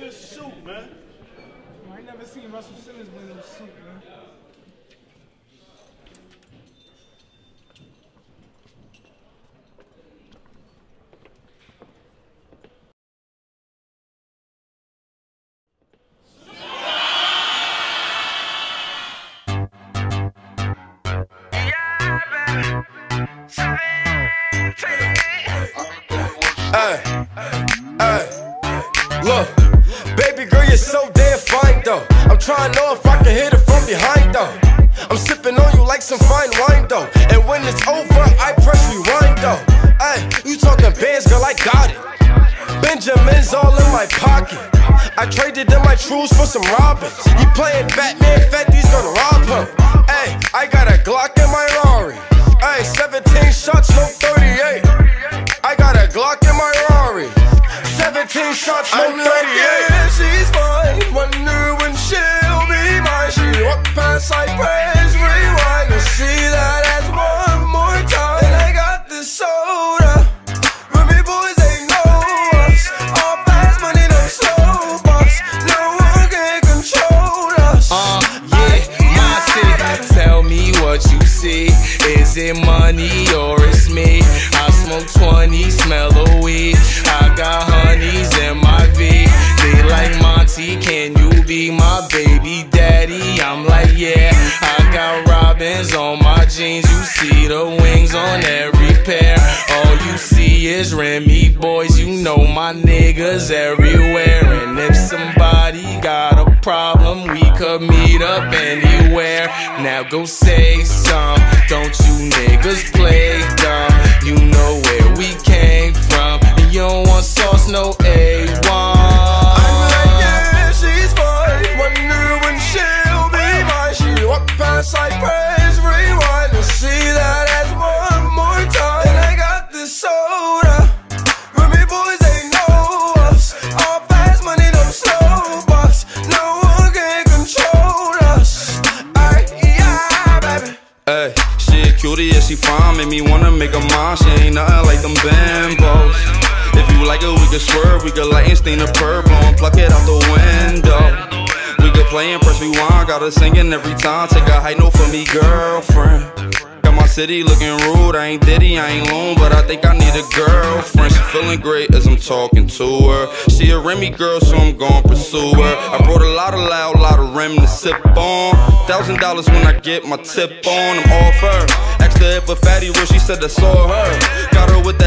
in a suit, man. I ain't never seen Russell Simmons wear no suit, man. Hey, hey, look, baby girl, you're so damn fine though. I'm trying to know if I can hit it from behind though. I'm sipping on you like some fine wine though. And when it's over, I press rewind though. Hey, you talking bands, girl, I got it. Benjamin's all in my pocket. I traded in my trues for some robins. He playing Batman, Fetty's gonna rob him. Hey, I got a Glock in my Rari. Hey, 17 shots, no 38. I got a Glock in my Rari. 17 shots, no 38. Praise, rewind and see that ass one more time. And I got this soda. Remy Boyz, they know us. All fast money, no slow bucks. No one can control us. Uh, yeah, my city. Tell me what you see. Is it money or it's me? I smoke 20, smell a weed. I got honeys in my V. They like Monty, can you be my baby daddy? Yeah. I got robins on my jeans. You see the wings on every pair. All you see is Remy Boyz. You know my niggas everywhere. And if somebody got a problem, we could meet up anywhere. Now go say some. Don't you niggas cutie, yeah, she fine, make me wanna make her mine. She ain't nothing like them bambos. If you like it, we can swerve, we can light and stain the purple and pluck it out the window. We could play and press rewind, got her singing every time. Take a high note for me, girlfriend. Got my city looking rude, I ain't Diddy, I ain't lone, but I think I need a girlfriend. Feeling great as I'm talking to her. She a Remy girl, so I'm gon' pursue her. I brought a lot of loud, lot of rim to sip on. Thousand dollars when I get my tip on, I'm off her. Asked her if a fatty real, she said I saw her. Got her with